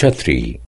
छत्री।